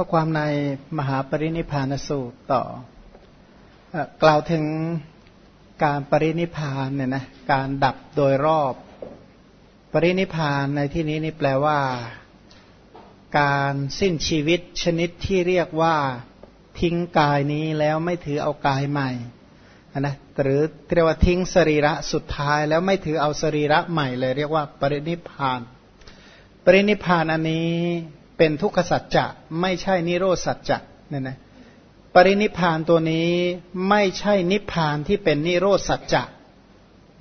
ข้อความในมหาปรินิพานสูตรต่อกล่าวถึงการปรินิพานเนี่ยนะการดับโดยรอบ ปรินิพานในที่นี้นี่แปลว่า การสิ้นชีวิตชนิดที่เรียกว่าทิ้งกายนี้แล้วไม่ถือเอากายใหม่นะหรือเรียกว่าทิ้งสรีระสุดท้ายแล้วไม่ถือเอาสรีระใหม่เลย เรียกว่าปรินิพาน ปรินิพานอันนี้ เป็นทุกขสัจจะไม่ใช่นิโรสัจจะเนี่ยนะปรินิพานตัวนี้ไม่ใช่นิพานที่เป็นนิโรสัจจะ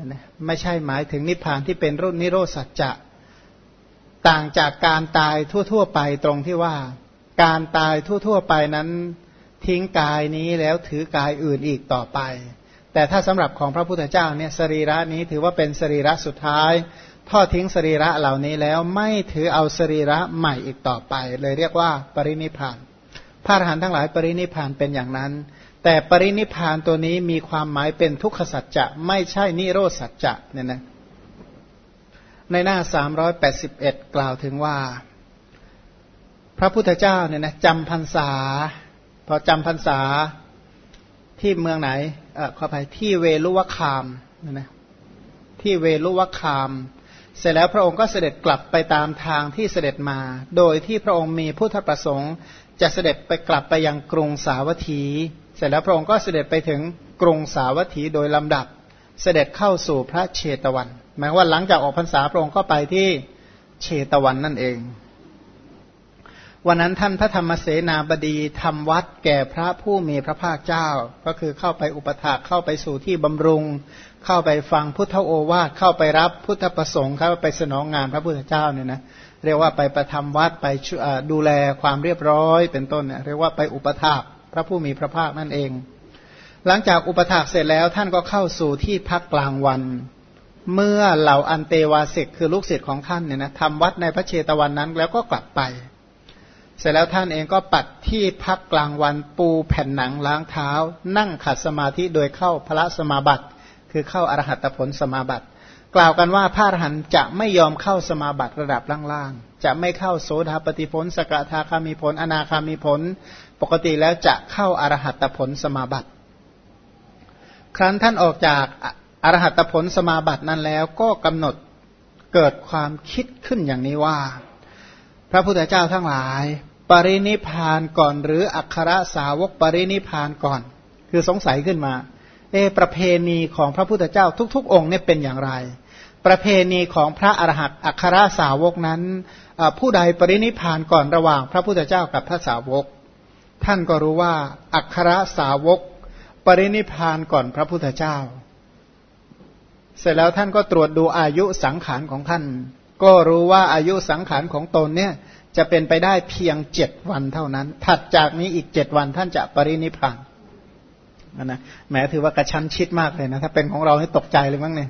นะไม่ใช่หมายถึงนิพานที่เป็นรุ่นนิโรสัจจะ ต่างจากการตายทั่ว ๆ ไปตรงที่ว่า การตายทั่ว ๆ ไปนั้นทิ้งกายนี้แล้วถือกายอื่นอีกต่อไป แต่ถ้าสำหรับของพระพุทธเจ้าเนี่ยสรีระนี้ถือว่าเป็นสรีระสุดท้าย ทอดทิ้งสรีระเหล่านี้แล้วไม่ถือเอาสรีระใหม่อีกต่อไป เลยเรียกว่าปรินิพานพระอรหันต์ทั้งหลายปรินิพานเป็นอย่างนั้น แต่ปรินิพานตัวนี้มีความหมายเป็นทุกขสัจจะไม่ใช่นิโรธสัจจะเนี่ยนะในหน้า 381 กล่าวถึงว่า พระพุทธเจ้าเนี่ยนะจำพรรษา พอจำพรรษาที่เมืองไหนเออขออภัยที่เวลุวคามนะนะที่เวลุวคาม เสร็จแล้วพระองค์ก็เสด็จกลับไปตามทางที่เสด็จมา โดยที่พระองค์มีพุทธประสงค์ จะเสด็จไปกลับไปยังกรุงสาวัตถี เสร็จแล้วพระองค์ก็เสด็จไปถึงกรุงสาวัตถีโดยลำดับ เสด็จเข้าสู่พระเชตวัน หมายว่าหลังจากออกพรรษาพระองค์ก็ไปที่เชตวันนั่นเอง วันนั้นท่านพระธรรมเสนาบดีทำวัดแก่พระผู้มีพระภาคเจ้า ก็คือเข้าไปอุปถากเข้าไปสู่ที่บำรุง เข้าไปฟังพุทธโอวาทเข้าไปรับพุทธประสงค์เข้าไปสนองงานพระพุทธเจ้าเนี่ยนะเรียกว่าไปประทำวัดไปดูแลความเรียบร้อย เป็นต้นเนี่ยเรียกว่าไปอุปถากพระผู้มีพระภาคนั่นเอง หลังจากอุปถากเสร็จแล้วท่านก็เข้าสู่ที่พักกลางวัน เมื่อเหล่าอันเตวาสิกคือลูกศิษย์ของท่านเนี่ยนะทำวัดในพระเชตวันนั้นแล้วก็กลับไป เสร็จแล้วท่านเองก็ปัดที่พักกลางวันปูแผ่นหนังล้างเท้า นั่งขัดสมาธิโดยเข้าพระสมาบัติ คือเข้าอรหัตผลสมาบัติ กล่าวกันว่าพระอรหันต์จะไม่ยอมเข้าสมาบัติระดับล่างๆ จะไม่เข้าโสดาปฏิผล สกทาคามีผล อนาคามีผล ปกติแล้วจะเข้าอรหัตผลสมาบัติ ครั้นท่านออกจากอรหัตผลสมาบัตินั้นแล้วก็กำหนดเกิดความคิดขึ้นอย่างนี้ว่า พระพุทธเจ้าทั้งหลาย ปรินิพานก่อนหรืออัครสาวกปรินิพานก่อน คือสงสัยขึ้นมา เอประเพณีของพระพุทธเจ้าทุก ๆ องค์เนี่ยเป็นอย่างไร ประเพณีของพระอรหันต์อัครสาวกนั้น ผู้ใดปรินิพานก่อนระหว่างพระพุทธเจ้ากับพระสาวก ท่านก็รู้ว่าอัครสาวก ปรินิพานก่อนพระพุทธเจ้า เสร็จแล้วท่านก็ตรวจดูอายุสังขารของท่าน ก็รู้ว่าอายุสังขารของตนเนี่ยจะเป็นไปได้เพียงเจ็ดวันเท่านั้น ถัดจากนี้อีกเจ็ดวันท่านจะปรินิพาน นะแม้ถือว่ากระชั้นชิดมากเลยนะถ้าเป็นของเราให้ตกใจเลยมั้งเนี่ย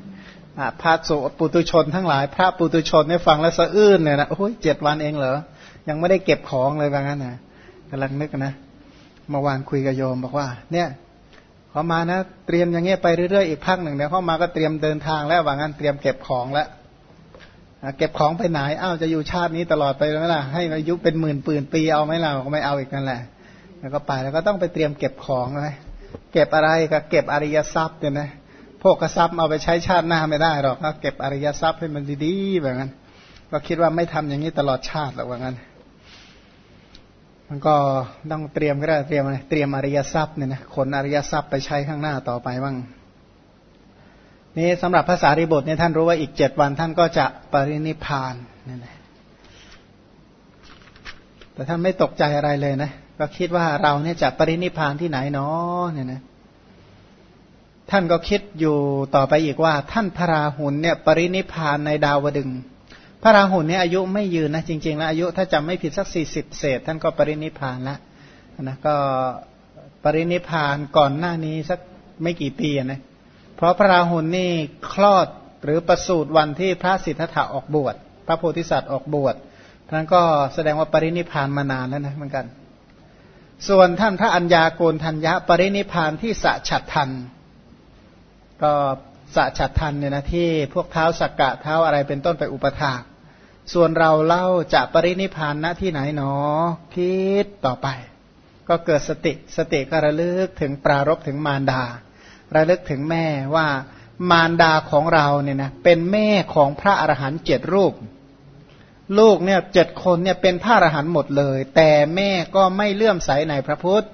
พระสุปุตุชนทั้งหลาย พระปุตุชนเนี่ยฟังแล้วสะอื้นเลยนะโอ้ยเจ็ดวันเองเหรอยังไม่ได้เก็บของเลยว่างั้นนะกำลังนึกนะเมื่อวานคุยกับโยมบอกว่า เนี่ยเขามานะเตรียมอย่างเงี้ยไปเรื่อยๆอีกพักหนึ่งเนี่ยเขามาก็เตรียมเดินทางแล้วว่างั้นเตรียมเก็บของแล้วเก็บของไปไหนอ้าวจะอยู่ชาตินี้ตลอดไปไหมล่ะให้อายุเป็นหมื่นปืนปีเอาไหมล่ะก็ไม่เอาอีกนั่นแหละ แล้วก็ไปแล้วก็ต้องไปเตรียมเก็บของเลย เก็บอะไรก็เก็บอริยทรัพย์เนี่ยนะพวกกระซับเอาไปใช้ชาติหน้าไม่ได้หรอกเก็บอริยทรัพย์ให้มันดีๆแบบนั้น ก็คิดว่าไม่ทำอย่างนี้ตลอดชาติหรอกว่างั้น มันก็ต้องเตรียมก็ได้เตรียมอะไรเตรียมอริยทรัพย์เนี่ยนะขนอริยทรัพย์ไปใช้ข้างหน้าต่อไปบ้างนี่สำหรับภาษาริบทเนี่ยท่านรู้ว่าอีกเจ็ดวันท่านก็จะปรินิพานนี่นะแต่ท่านไม่ตกใจอะไรเลยนะ ก็คิดว่าเราเนี่ยจะปรินิพานที่ไหนเนาะเนี่ยนะท่านก็คิดอยู่ต่อไปอีกว่า ท่านพระราหุลเนี่ยปรินิพานในดาวดึงพระราหุลเนี่ยอายุไม่ยืนนะจริงๆแล้วอายุถ้าจำไม่ผิดสักสี่สิบเศษ ท่านก็ปรินิพานแล้วนะก็ปรินิพานก่อนหน้านี้สักไม่กี่ปีนะเพราะพระราหุลนี่คลอดหรือประสูติวันที่พระสิทธัตถะออกบวชพระโพธิสัตว์ออกบวชท่านก็แสดงว่าปรินิพานมานานแล้วนะเหมือนกัน ส่วนท่านพระัญญาโกนทัญญะปรินิพานที่สะฉัดทัน ก็สะฉัดทันเนี่ยนะที่พวกเท้าสักกะเท้าอะไรเป็นต้นไปอุปถาก ส่วนเราเล่าจะปรินิพานณที่ไหนหนอ คิดต่อไป ก็เกิดสติสติก็ระลึกถึงปรารบถึงมารดา ระลึกถึงแม่ว่ามารดาของเราเนี่ยนะเป็นแม่ของพระอรหันต์เจ็ดรูป ลูกเนี่ยเจ็ดคนเนี่ยเป็นพระอรหันต์หมดเลย แต่แม่ก็ไม่เลื่อมใสในพระพุทธ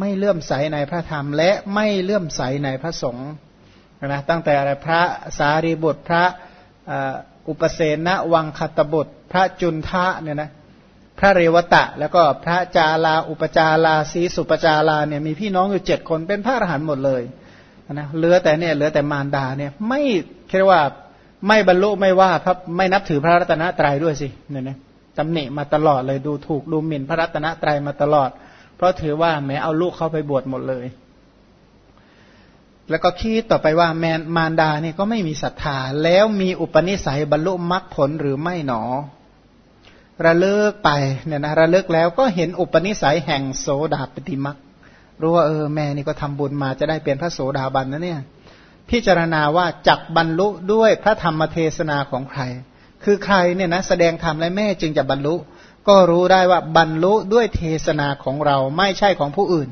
ไม่เลื่อมใสในพระธรรม และไม่เลื่อมใสในพระสงฆ์นะตั้งแต่อะไรพระสารีบุตรพระอุปเสนวังคตบุตร พระจุนทะเนี่ยนะพระเรวตะ แล้วก็พระจาลาอุปจาราสีสุปจาราเนี่ยมีพี่น้องอยู่เจ็ดคนเป็นพระอรหันต์หมดเลยนะเหลือแต่เนี่ยเหลือแต่มารดาเนี่ยไม่เรียกว่า ไม่บรรลุไม่ว่าพระไม่นับถือพระรัตนตรัยด้วยสิเนี่ยนะตำหนิมาตลอดเลยดูถูกดูหมิ่นพระรัตนตรัยมาตลอด เพราะถือว่าแม้เอาลูกเข้าไปบวชหมดเลย แล้วก็คิดต่อไปว่าแมนมารดาเนี่ยก็ไม่มีศรัทธาแล้วมีอุปนิสัยบรรลุมรรคผลหรือไม่หนอ ระเลิกไปเนี่ยนะระเลิกแล้วก็เห็นอุปนิสัยแห่งโสดาปฏิมรรครู้ว่าเออแม่นี่ก็ทำบุญมาจะได้เป็นพระโสดาบันนะเนี่ย พิจารณาว่าจักบรรลุด้วยพระธรรมเทศนาของใคร คือใครเนี่ยนะแสดงธรรมและแม่จึงจะบรรลุ ก็รู้ได้ว่าบรรลุด้วยเทศนาของเราไม่ใช่ของผู้อื่น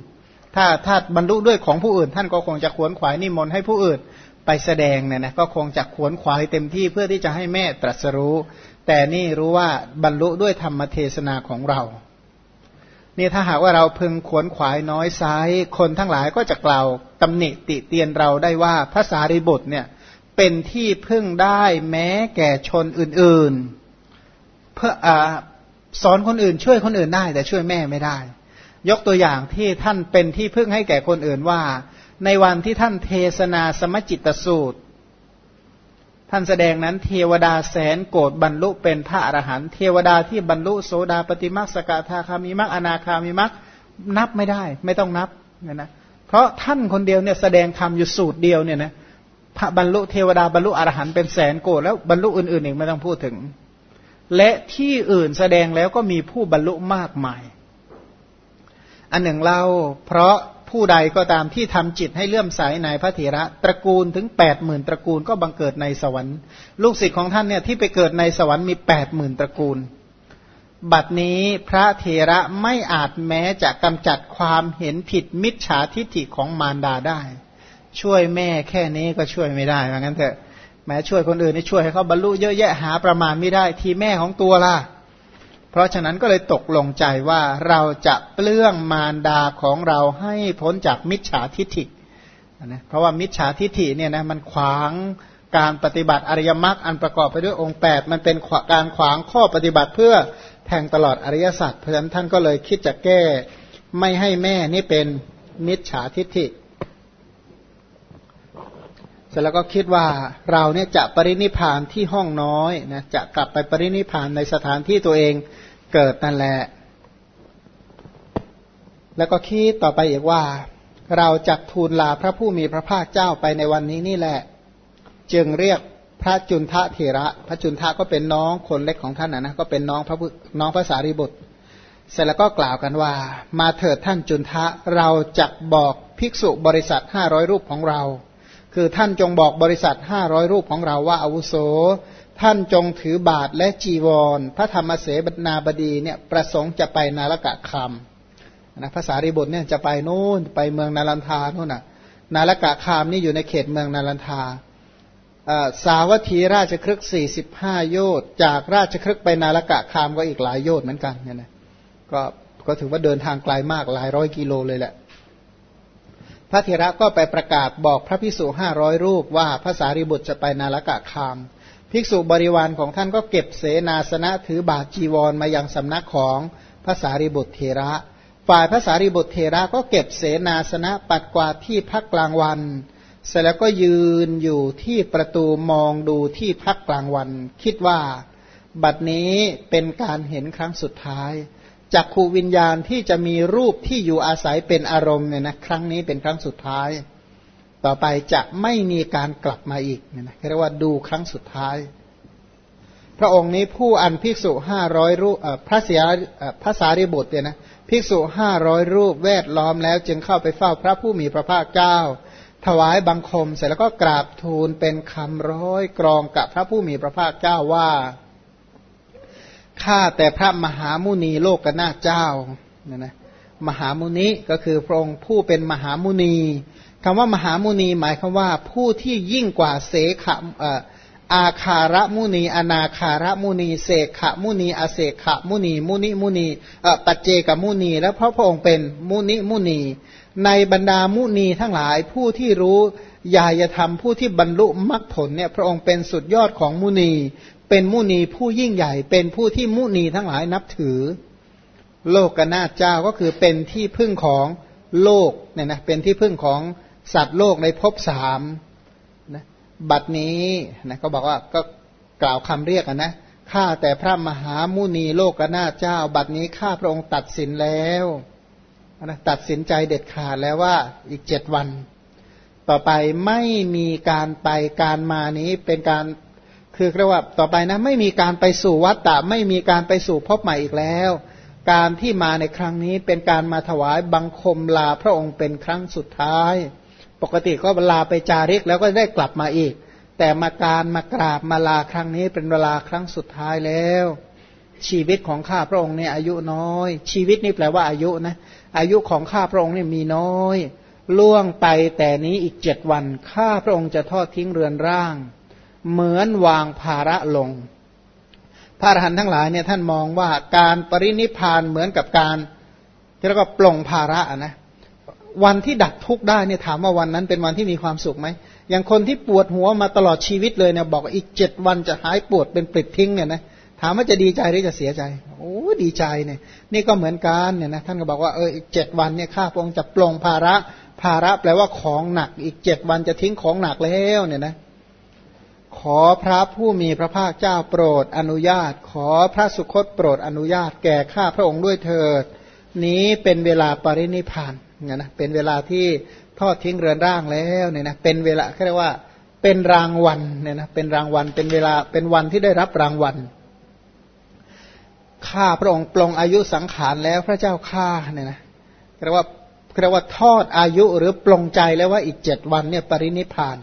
ถ้าถ้าบรรลุด้วยของผู้อื่น ท่านก็คงจะขวนขวายนิมนต์ให้ผู้อื่น ไปแสดงเนี่ยนะก็คงจะขวนขวายเต็มที่เพื่อที่จะให้แม่ตรัสรู้ แต่นี่รู้ว่าบรรลุด้วยธรรมเทศนาของเรานี่ถ้าหากว่าเราพึงขวนขวายน้อยไซคนทั้งหลายก็จะกล่าว ตำหนิติเตียนเราได้ว่าภาษาริบุตรเนี่ยเป็นที่พึ่งได้แม้แก่ชนอื่นๆ เพื่ออสอนคนอื่น ช่วยคนอื่นได้ แต่ช่วยแม่ไม่ได้ ยกตัวอย่างที่ท่านเป็นที่พึ่งให้แก่คนอื่นว่า ในวันที่ท่านเทศนาสมจิตสูตร ท่านแสดงนั้นเทวดาแสนโกรธบรรลุเป็นพระอรหันต์เทวดาที่บรรลุโสดาปฏิมักสกทาคามิมักอนาคามิมักนับไม่ได้ ไม่ต้องนับเนี่ยนะ เพราะท่านคนเดียวเนี่ยแสดงธรรมอยู่สูตรเดียวเนี่ยนะพระบรรลุเทวดาบรรลุอรหันต์เป็นแสนโกรธแล้วบรรลุอื่นๆอีกไม่ต้องพูดถึง และที่อื่นแสดงแล้วก็มีผู้บรรลุมากมาย อันหนึ่งเล่าเพราะผู้ใดก็ตามที่ทำจิตให้เลื่อมใสในพระเถระ ตระกูลถึงแปดหมื่นตระกูลก็บังเกิดในสวรรค์ ลูกศิษย์ของท่านเนี่ยที่ไปเกิดในสวรรค์มีแปดหมื่นตระกูล บัดนี้พระเถระไม่อาจแม้จะกำจัดความเห็นผิดมิจฉาทิฏฐิของมารดาได้ ช่วยแม่แค่นี้ก็ช่วยไม่ได้เหมือนกันเถอะแม้ช่วยคนอื่นนี่ช่วยให้เขาบรรลุเยอะแยะหาประมาณไม่ได้ทีแม่ของตัวล่ะ เพราะฉะนั้นก็เลยตกลงใจว่าเราจะเปลื้องมารดาของเราให้พ้นจากมิจฉาทิฏฐินะเพราะว่ามิจฉาทิฏฐิเนี่ยนะมันขวางการปฏิบัติอริยมรรคอันประกอบไปด้วยองค์ 8 มันเป็นการขวางข้อปฏิบัติเพื่อ แทงตลอดอริยสัจเพราะฉะนั้นท่านก็เลยคิดจะแก้ไม่ให้แม่นี่เป็นมิจฉาทิฏฐิเสร็จแล้วก็คิดว่าเราเนี่ยจะปรินิพานที่ห้องน้อยนะจะกลับไปปรินิพานในสถานที่ตัวเองเกิดนั่นแหละ แล้วก็คิดต่อไปอีกว่า เราจักทูลลาพระผู้มีพระภาคเจ้าไปในวันนี้นี่แหละ จึงเรียก พระจุนทะเถระ พระจุนทะก็เป็นน้องคนเล็กของท่านนะนะก็เป็นน้องพระน้องพระสารีบุตร เสร็จแล้วก็กล่าวกันว่า มาเถิดท่านจุนทะเราจักบอกภิกษุบริษัทห้าร้อยรูปของเรา คือท่านจงบอกบริษัทห้าร้อยรูปของเราว่าอาวุโส ท่านจงถือบาทและจีวร พระธรรมเสบนาบดีเนี่ยประสงค์จะไปนาลกะคามนะภาษาริบุตรเนี่ยจะไปนู่นไปเมืองนาลันทาโน่นน่ะนาลกะคามนี่อยู่ในเขตเมืองนาลันทา สาวัตถีราชครึกสี่สิบห้าโยชน์จากราชครึกไปนาลกะคามก็อีกหลายโยชน์เหมือนกันเนี่ยนะก็ก็ถือว่าเดินทางไกลามากหลายร้อยกิโลเลยแหละ พระเถระก็ไปประกาศบอกพระพิสุห้าร้อยรูปว่าพระสารีบุตรจะไปนาลกะคาม ภิกษุบริวารของท่านก็เก็บเสนาสนะถือบาทจีวรมายังสำนักของพระสารีบุตรเทระ ฝ่ายพระสารีบุตรเทระก็เก็บเสนาสนะปัดกวาดที่พักกลางวัน เสร็จแล้วก็ยืนอยู่ที่ประตูมองดูที่พักกลางวัน คิดว่า บัดนี้เป็นการเห็นครั้งสุดท้ายจากขูวิญญาณที่จะมีรูปที่อยู่อาศัยเป็นอารมณ์เนี่ยนะครั้งนี้เป็นครั้งสุดท้าย ต่อไปจะไม่มีการกลับมาอีกเนี่ยนะเรียกว่าดูครั้งสุดท้าย พระองค์นี้ผู้อันภิกษุห้าร้อยรูปพระเสียพระสารีบุตรเนี่ยนะภิกษุห้าร้อยรูปแวดล้อมแล้วจึงเข้าไปเฝ้าพระผู้มีพระภาคเจ้า ถวายบังคมเสร็จแล้วก็กราบทูลเป็นคำร้อยกรองกับพระผู้มีพระภาคเจ้าว่าข้าแต่พระมหามุนีโลกนาเจ้าเนี่ยนะมหามุนีก็คือพระองค์ผู้เป็นมหามุนีคำว่ามหามุนีหมายคำว่าผู้ที่ยิ่งกว่าเสขะ อาคาระมุนี อนาคาระมุนี เสกขมุนี อเสกขมุนี มุนิมุนีปัจเจกมุนี และเพราะพระองค์เป็นมุนิมุนี ในบรรดามุนีทั้งหลายผู้ที่รู้ยายธรรมผู้ที่บรรลุมรรคผลเนี่ยพระองค์เป็นสุดยอดของมุนี เป็นมุนีผู้ยิ่งใหญ่ เป็นผู้ที่มุนีทั้งหลายนับถือ โลกกนาเจ้าก็คือเป็นที่พึ่งของโลกเนี่ยนะเป็นที่พึ่งของสัตว์โลกในภพสาม บัดนี้นะก็บอกว่าก็กล่าวคำเรียกนะข้าแต่พระมหามุนีโลกนาเจ้า บัดนี้ข้าพระองค์ตัดสินแล้วนะตัดสินใจเด็ดขาดแล้วว่าอีกเจ็ดวัน ต่อไปไม่มีการไปการมานี้เป็นการคือเรียกว่าต่อไปนะไม่มีการไปสู่วัฏฏะไม่มีการไปสู่พบใหม่อีกแล้ว การที่มาในครั้งนี้เป็นการมาถวายบังคมลาพระองค์เป็นครั้งสุดท้าย ปกติก็เวลาไปจาริกแล้วก็ได้กลับมาอีก แต่มาการมากราบมาลาครั้งนี้เป็นเวลาครั้งสุดท้ายแล้ว ชีวิตของข้าพระองค์เนี่ยอายุน้อย ชีวิตนี่แปลว่าอายุนะอายุของข้าพระองค์เนี่ยมีน้อย ล่วงไปแต่นี้อีกเจ็ดวันข้าพระองค์จะทอดทิ้งเรือนร่าง เหมือนวางภาระลง พระอรหันต์ทั้งหลายเนี่ยท่านมองว่าการปรินิพานเหมือนกับการที่เรียกว่าปลงภาระนะ วันที่ดับทุกข์ได้เนี่ยถามว่าวันนั้นเป็นวันที่มีความสุขไหมอย่างคนที่ปวดหัวมาตลอดชีวิตเลยเนี่ยบอกอีกเจ็ดวันจะหายปวดเป็นปลิดทิ้งเนี่ยนะถามว่าจะดีใจหรือจะเสียใจ โอ้ดีใจเนี่ย นี่ก็เหมือนกันเนี่ยนะท่านก็บอกว่าเอออีกเจ็ดวันเนี่ยข้าพระองค์จะปลงภาระภาระแปลว่าของหนัก อีกเจ็ดวันจะทิ้งของหนักแล้วเนี่ยนะขอพระผู้มีพระภาคเจ้าโปรดอนุญาต ขอพระสุคตโปรดอนุญาต แก่ข้าพระองค์ด้วยเถิด นี้เป็นเวลาปรินิพาน เนี่ยนะเป็นเวลาที่ทอดทิ้งเรือนร่างแล้วเนี่ยนะเป็นเวลาเรียกว่าเป็นรางวัลเนี่ยนะเป็นรางวัลเป็นเวลาเป็นวันที่ได้รับรางวัลข้าพระองค์ปลงอายุสังขารแล้วพระเจ้าข้าเนี่ยนะเรียกว่าเรียกว่าทอดอายุหรือปลงใจแล้วว่าอีกเจ็ดวันเนี่ยปรินิพาน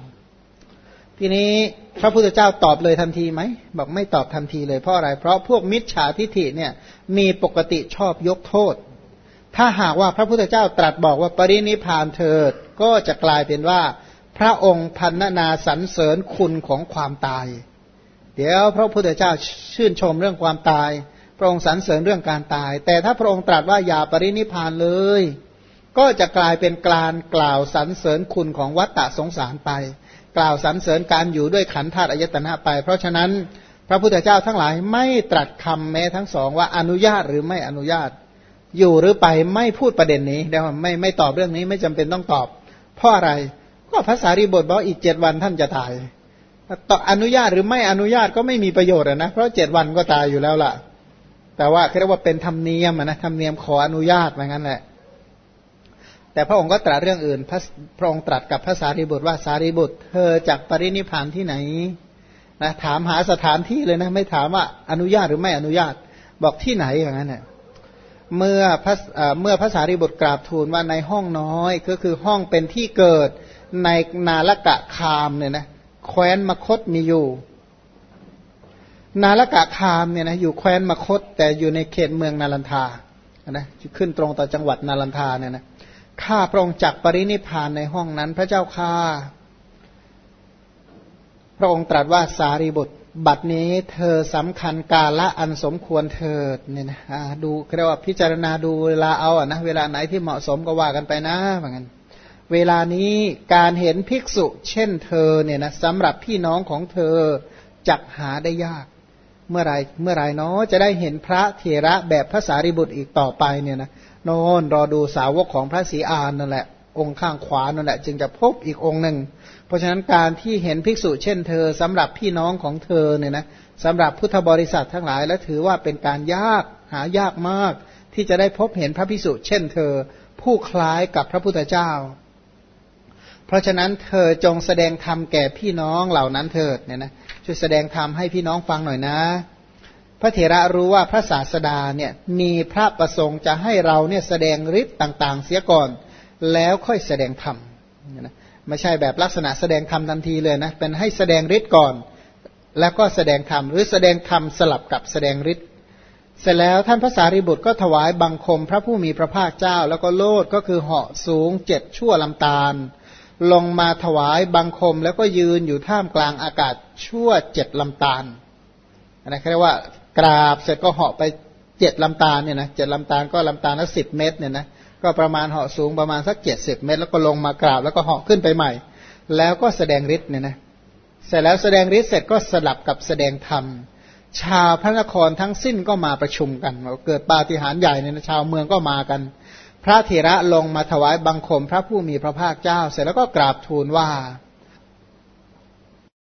ทีนี้พระพุทธเจ้าตอบเลยทันทีไหมบอกไม่ตอบทันทีเลยเพราะอะไร เพราะพวกมิจฉาทิฐิเนี่ยมีปกติชอบยกโทษ ถ้าหากว่าพระพุทธเจ้าตรัสบอกว่าปรินิพานเถิด ก็จะกลายเป็นว่า พระองค์พันนาสรรเสริญคุณของความตาย เดี๋ยวพระพุทธเจ้าชื่นชมเรื่องความตาย พระองค์สรรเสริญเรื่องการตาย แต่ถ้าพระองค์ตรัสว่าอย่าปรินิพานเลย ก็จะกลายเป็นการกล่าวสรรเสริญคุณของวัตตะสงสารไป กล่าวสรรเสริญการอยู่ด้วยขันธาตุอายตนะไป เพราะฉะนั้นพระพุทธเจ้าทั้งหลายไม่ตรัสคำแม้ทั้งสองว่าอนุญาตหรือไม่อนุญาต อยู่หรือไปไม่พูดประเด็นนี้เดี๋ยวไม่ไม่ตอบเรื่องนี้ไม่จำเป็นต้องตอบ เพราะอะไรก็ภาษารีบทบอกอีกเจ็ดวันท่านจะตายต่ออนุญาตหรือไม่อนุญาตก็ไม่มีประโยชน์นะเพราะเจ็ดวันก็ตายอยู่แล้วล่ะ แต่ว่าเรียกว่าเป็นธรรมเนียมนะธรรมเนียมขออนุญาตเหมือนกันแหละ แต่พระองค์ก็ตรัสเรื่องอื่น พระพระองค์ตรัสกับพระสารีบุตรว่าสารีบุตร เธอจากปรินิพานที่ไหนนะถามหาสถานที่เลยนะ ไม่ถามว่าอนุญาตหรือไม่อนุญาตบอกที่ไหนอย่างนั้นเนี่ย เมื่อพระเมื่อพระสารีบุตรกราบทูลว่าในห้องน้อย ก็คือห้องเป็นที่เกิดในนาลกะคามเนี่ยนะแคว้นมคตมีอยู่ นาลกะคามเนี่ยนะอยู่แคว้นมคต แต่อยู่ในเขตเมืองนาลันทานะขึ้นตรงต่อจังหวัดนาลันทาเนี่ยนะข้าพระองค์จักปรินิพานในห้องนั้น พระเจ้าข้าพระองค์ตรัสว่าสารีบุตร บัดนี้เธอสำคัญกาละอันสมควรเถิดเนี่ยนะดูเรียกว่าพิจารณาดูเวลาเอาอะนะเวลาไหนที่เหมาะสมก็ว่ากันไปนะเหมือนกันเวลานี้การเห็นภิกษุเช่นเธอเนี่ยนะสำหรับพี่น้องของเธอจักหาได้ยาก เมื่อไรเมื่อไรเนาะจะได้เห็นพระเถระแบบพระสารีบุตรอีกต่อไปเนี่ยนะโน่นรอดูสาวกของพระศรีอานนั่นแหละ องค์ข้างขวานั่นแหละจึงจะพบอีกองค์หนึ่ง เพราะฉะนั้นการที่เห็นภิกษุเช่นเธอสำหรับพี่น้องของเธอเนี่ยนะสำหรับพุทธบริษัททั้งหลายและถือว่าเป็นการยากหายากมาก ที่จะได้พบเห็นพระภิกษุเช่นเธอ ผู้คล้ายกับพระพุทธเจ้า เพราะฉะนั้นเธอจงแสดงธรรมแก่พี่น้องเหล่านั้นเถิดเนี่ยนะช่วยแสดงธรรมให้พี่น้องฟังหน่อยนะ พระเถระรู้ว่าพระศาสดาเนี่ยมีพระประสงค์จะให้เราเนี่ยแสดงฤทธิ์ต่าง ๆ เสียก่อน แล้วค่อยแสดงธรรมนะไม่ใช่แบบลักษณะแสดงธรรมทันทีเลยนะเป็นให้แสดงฤทธิ์ก่อน แล้วก็แสดงธรรมหรือแสดงธรรมสลับกับแสดงฤทธิ์เสร็จแล้วท่านพระสารีบุตรก็ถวายบังคมพระผู้มีพระภาคเจ้า แล้วก็โลดก็คือเหาะสูงเจ็ดชั่วลำตาล ลงมาถวายบังคมแล้วก็ยืนอยู่ท่ามกลางอากาศชั่วเจ็ดลำตาลนะเรียกว่ากราบเสร็จก็เหาะไปเจ็ดลำตาลเนี่ยนะเจ็ดลำตาลก็ลำตาลละสิบเมตรเนี่ยนะ ก็ประมาณเหาะสูงประมาณสักเจ็ดสิบเมตร แล้วก็ลงมากราบแล้วก็เหาะขึ้นไปใหม่ แล้วก็แสดงฤทธิ์เนี่ยนะเสร็จแล้วแสดงฤทธิ์เสร็จก็สลับกับแสดงธรรม ชาวพระนครทั้งสิ้นก็มาประชุมกันเกิดปาฏิหาริย์ใหญ่เนี่ยนะชาวเมืองก็มากัน พระเถระลงมาถวายบังคมพระผู้มีพระภาคเจ้า เสร็จแล้วก็กราบทูลว่า